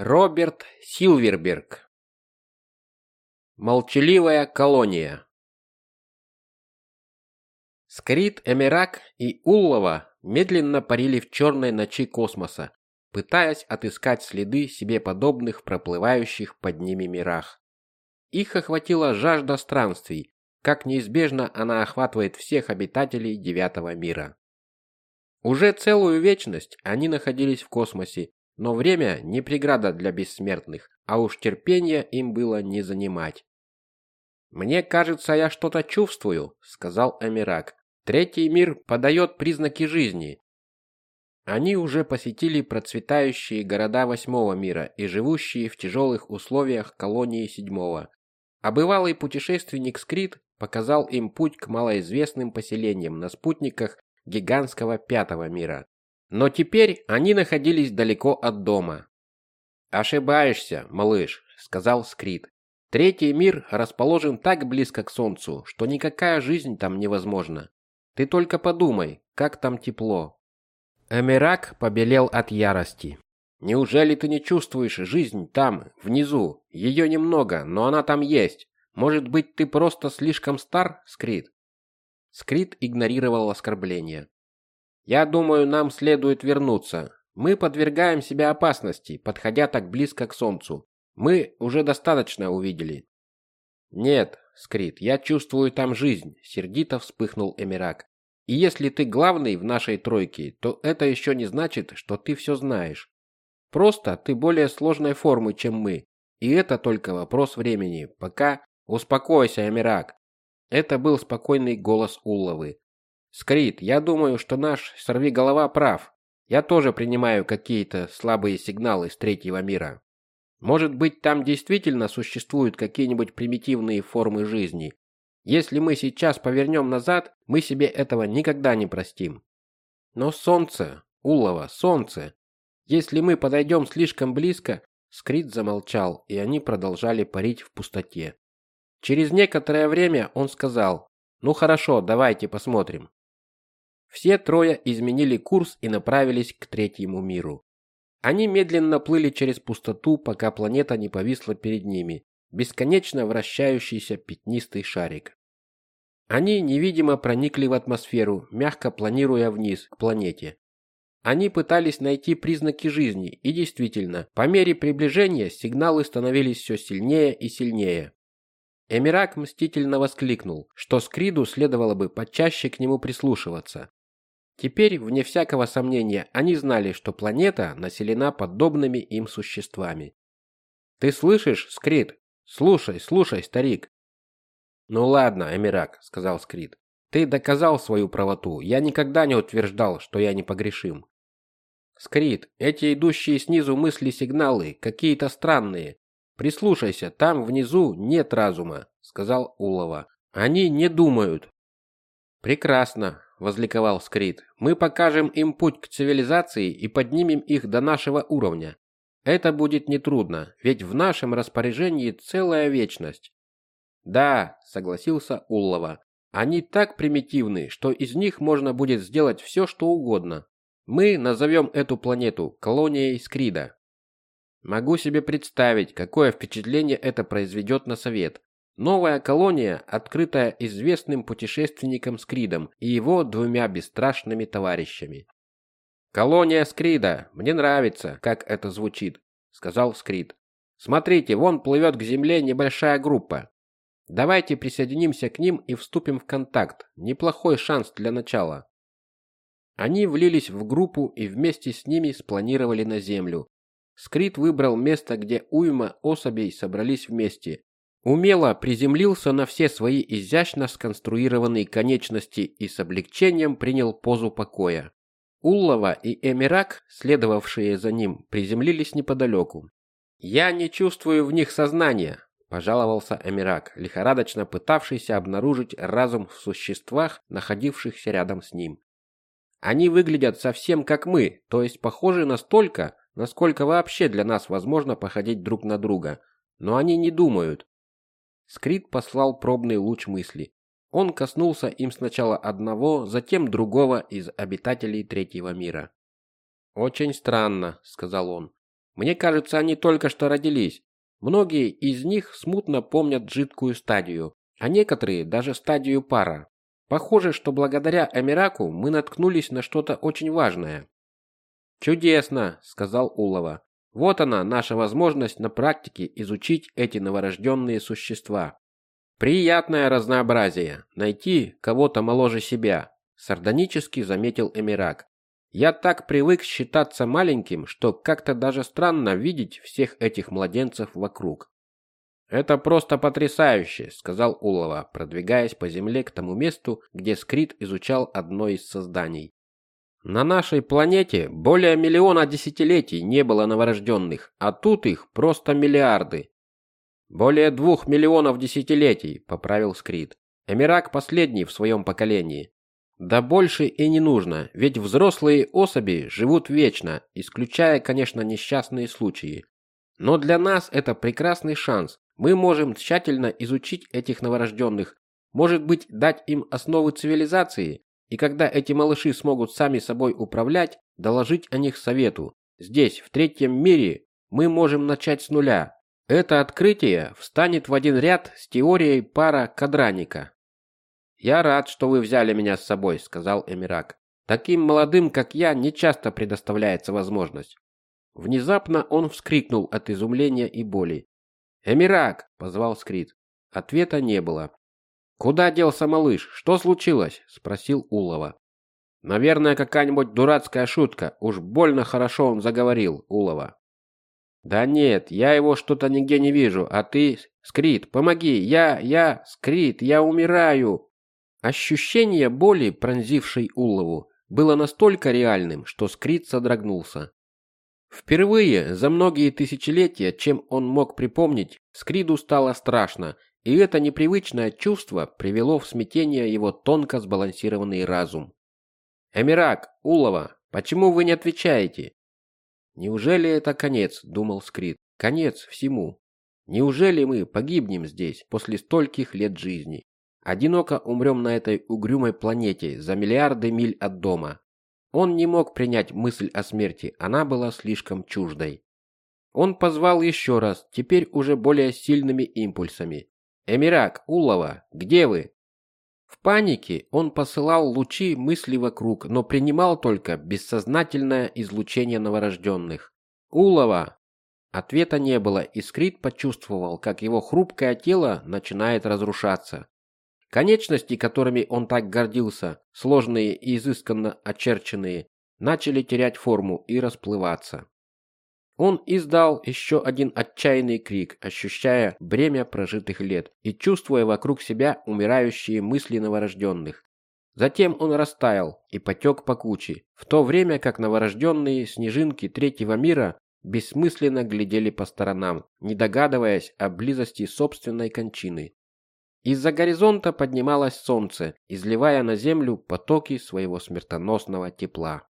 Роберт Силверберг. Молчаливая колония. Скрит, Эмирак и Уллова медленно парили в черной ночи космоса, пытаясь отыскать следы себе подобных проплывающих под ними мирах. Их охватила жажда странствий, как неизбежно она охватывает всех обитателей девятого мира. Уже целую вечность они находились в космосе, но время не преграда для бессмертных, а уж терпения им было не занимать. «Мне кажется, я что-то чувствую», — сказал Эмирак. «Третий мир подает признаки жизни». Они уже посетили процветающие города восьмого мира и живущие в тяжелых условиях колонии седьмого. А бывалый путешественник Скрит показал им путь к малоизвестным поселениям на спутниках гигантского пятого мира. Но теперь они находились далеко от дома. «Ошибаешься, малыш», — сказал Скрит. «Третий мир расположен так близко к Солнцу, что никакая жизнь там невозможна. Ты только подумай, как там тепло». Эмирак побелел от ярости. «Неужели ты не чувствуешь жизнь там, внизу? Ее немного, но она там есть. Может быть, ты просто слишком стар, Скрит?» Скрит игнорировал оскорбление. Я думаю, нам следует вернуться. Мы подвергаем себя опасности, подходя так близко к солнцу. Мы уже достаточно увидели. Нет, Скрит, я чувствую там жизнь, сердито вспыхнул Эмирак. И если ты главный в нашей тройке, то это еще не значит, что ты все знаешь. Просто ты более сложной формы, чем мы. И это только вопрос времени. Пока успокойся, Эмирак. Это был спокойный голос Улловы. Скрит, я думаю, что наш сорвиголова прав. Я тоже принимаю какие-то слабые сигналы из третьего мира. Может быть, там действительно существуют какие-нибудь примитивные формы жизни. Если мы сейчас повернем назад, мы себе этого никогда не простим. Но солнце, Улова, солнце. Если мы подойдем слишком близко, Скрит замолчал, и они продолжали парить в пустоте. Через некоторое время он сказал: "Ну хорошо, давайте посмотрим". Все трое изменили курс и направились к третьему миру. Они медленно плыли через пустоту, пока планета не повисла перед ними, бесконечно вращающийся пятнистый шарик. Они невидимо проникли в атмосферу, мягко планируя вниз к планете. Они пытались найти признаки жизни, и действительно, по мере приближения сигналы становились все сильнее и сильнее. Эмирак мстительно воскликнул, что Скриду следовало бы почаще к нему прислушиваться. Теперь, вне всякого сомнения, они знали, что планета населена подобными им существами. «Ты слышишь, Скрит? Слушай, слушай, старик!» «Ну ладно, Эмирак», — сказал Скрит. «Ты доказал свою правоту. Я никогда не утверждал, что я непогрешим». «Скрит, эти идущие снизу мысли-сигналы какие-то странные. Прислушайся, там внизу нет разума», — сказал Улова. «Они не думают». «Прекрасно возликовал Скрит. Мы покажем им путь к цивилизации и поднимем их до нашего уровня. Это будет нетрудно, ведь в нашем распоряжении целая вечность. Да, согласился Уллова. Они так примитивны, что из них можно будет сделать все, что угодно. Мы назовем эту планету колонией Скрида. Могу себе представить, какое впечатление это произведет на совет. Новая колония, открытая известным путешественником Скридом и его двумя бесстрашными товарищами. «Колония Скрида, мне нравится, как это звучит», — сказал Скрид. «Смотрите, вон плывет к земле небольшая группа. Давайте присоединимся к ним и вступим в контакт. Неплохой шанс для начала». Они влились в группу и вместе с ними спланировали на землю. Скрид выбрал место, где уйма особей собрались вместе, умело приземлился на все свои изящно сконструированные конечности и с облегчением принял позу покоя. Уллова и Эмирак, следовавшие за ним, приземлились неподалеку. «Я не чувствую в них сознания», – пожаловался Эмирак, лихорадочно пытавшийся обнаружить разум в существах, находившихся рядом с ним. «Они выглядят совсем как мы, то есть похожи настолько, насколько вообще для нас возможно походить друг на друга, но они не думают, Скрит послал пробный луч мысли. Он коснулся им сначала одного, затем другого из обитателей третьего мира. «Очень странно», — сказал он. Мне кажется, они только что родились. Многие из них смутно помнят жидкую стадию, а некоторые даже стадию пара. Похоже, что благодаря Эмираку мы наткнулись на что-то очень важное. Чудесно, сказал Улова. Вот она, наша возможность на практике изучить эти новорожденные существа. Приятное разнообразие найти кого-то моложе себя, сардонически заметил Эмирак. Я так привык считаться маленьким, что как-то даже странно видеть всех этих младенцев вокруг. Это просто потрясающе, сказал Улова, продвигаясь по земле к тому месту, где Скрит изучал одно из созданий. На нашей планете более миллиона десятилетий не было новорожденных, а тут их просто миллиарды. Более двух миллионов десятилетий, поправил Скрит. Эмирак последний в своем поколении. Да больше и не нужно, ведь взрослые особи живут вечно, исключая, конечно, несчастные случаи. Но для нас это прекрасный шанс. Мы можем тщательно изучить этих новорожденных, может быть, дать им основы цивилизации, и когда эти малыши смогут сами собой управлять, доложить о них совету. Здесь, в третьем мире, мы можем начать с нуля. Это открытие встанет в один ряд с теорией пара Кадраника. «Я рад, что вы взяли меня с собой», — сказал Эмирак. «Таким молодым, как я, не часто предоставляется возможность». Внезапно он вскрикнул от изумления и боли. «Эмирак!» — позвал Скрит. Ответа не было. «Куда делся малыш? Что случилось?» — спросил Улова. «Наверное, какая-нибудь дурацкая шутка. Уж больно хорошо он заговорил, Улова». «Да нет, я его что-то нигде не вижу, а ты... Скрит, помоги! Я... я... Скрит, я умираю!» Ощущение боли, пронзившей Улову, было настолько реальным, что Скрит содрогнулся. Впервые за многие тысячелетия, чем он мог припомнить, Скриду стало страшно, и это непривычное чувство привело в смятение его тонко сбалансированный разум. «Эмирак, Улова, почему вы не отвечаете?» «Неужели это конец?» – думал Скрит. «Конец всему. Неужели мы погибнем здесь после стольких лет жизни?» Одиноко умрем на этой угрюмой планете за миллиарды миль от дома. Он не мог принять мысль о смерти, она была слишком чуждой. Он позвал еще раз, теперь уже более сильными импульсами. «Эмирак, Улова, где вы?» В панике он посылал лучи мысли вокруг, но принимал только бессознательное излучение новорожденных. «Улова!» Ответа не было, и Скрит почувствовал, как его хрупкое тело начинает разрушаться. Конечности, которыми он так гордился, сложные и изысканно очерченные, начали терять форму и расплываться. Он издал еще один отчаянный крик, ощущая бремя прожитых лет и чувствуя вокруг себя умирающие мысли новорожденных. Затем он растаял и потек по куче, в то время как новорожденные снежинки третьего мира бессмысленно глядели по сторонам, не догадываясь о близости собственной кончины. Из-за горизонта поднималось солнце, изливая на землю потоки своего смертоносного тепла.